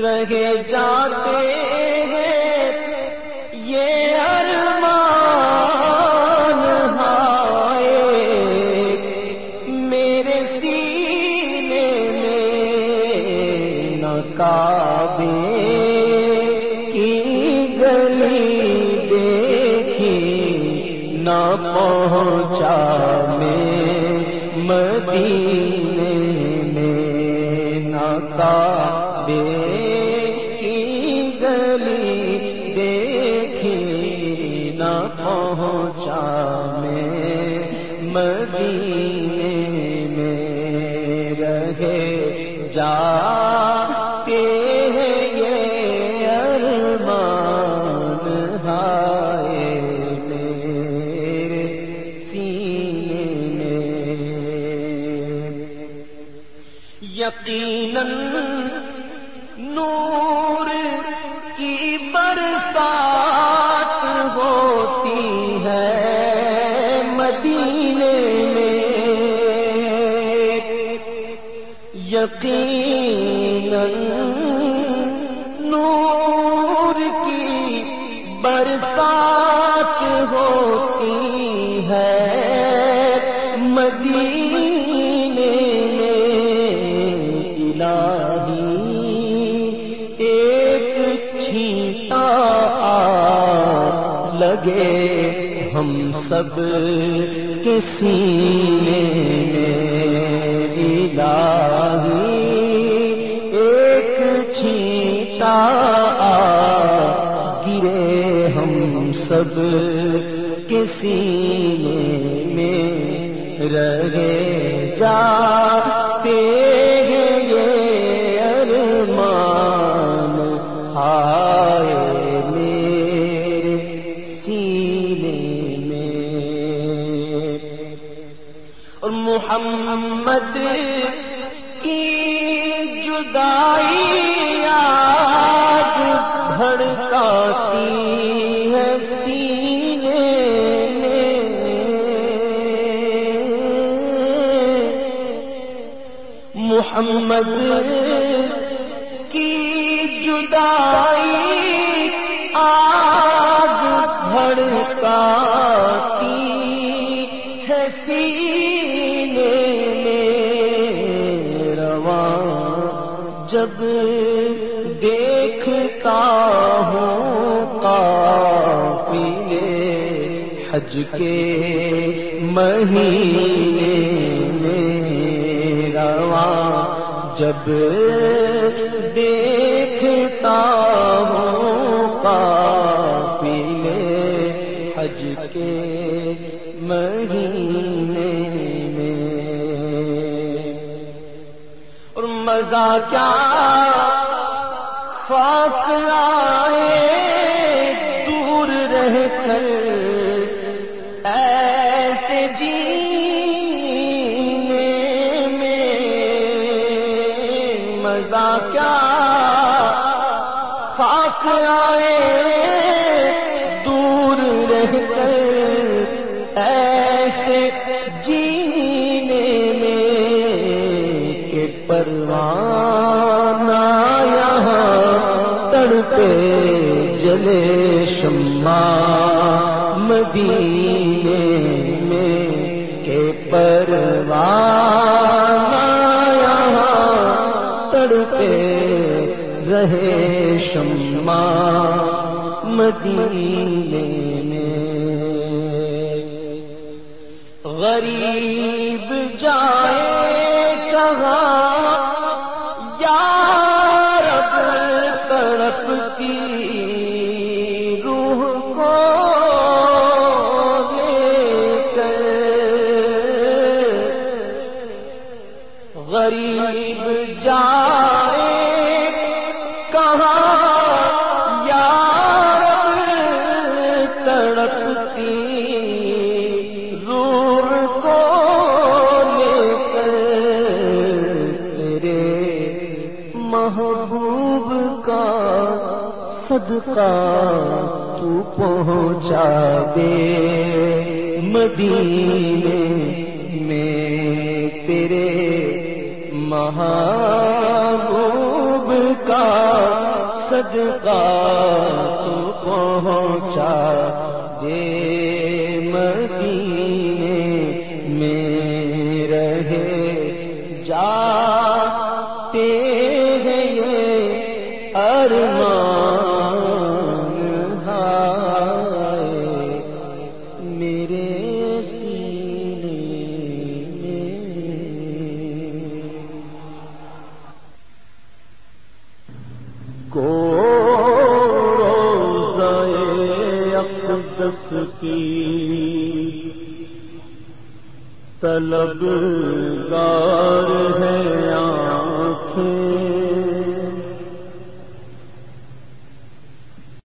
رہے جاتے ہیں، یہ ارمان ہائے۔ میرے سینے میں نقابے کی گلی دیکھی، نہ پہنچا میں مدینے میں نقابے پہنچا میں مدینے میں رہے۔ جا کے یہ ارمان ہائے میرے سینے یقیناً نور بات ہوتی ہے مدینے میں یقین نور کی برسات ہوتی ہے لگے۔ ہم سب کے سینے میں ایک چھیٹا گرے۔ ہم سب کسی میں رہے جا محمد کی جدائی آج بھڑکاتی ہے سینے محمد کی جدائی آج جب دیکھتا ہوں قافلے حج کے مہینے میں رواں جب دیکھتا ہوں قافلے حج کے مہینے مزہ کیا خاک آئے، دور رہ کر ایسے جی میں مزہ کیا خاک آئے، دور رہ کر ایسے جینے پروانہ یہاں تڑپے جلے شما مدینے میں کے پروانہ یہاں تڑپے رہے شما مدینے میں۔ غریب جائے محبوب صدقہ تو پہنچا دے۔ مدینے میں تیرے محبوب کا صدقہ تو پہنچا دے۔ کی طلب گار ہے آنکھیں۔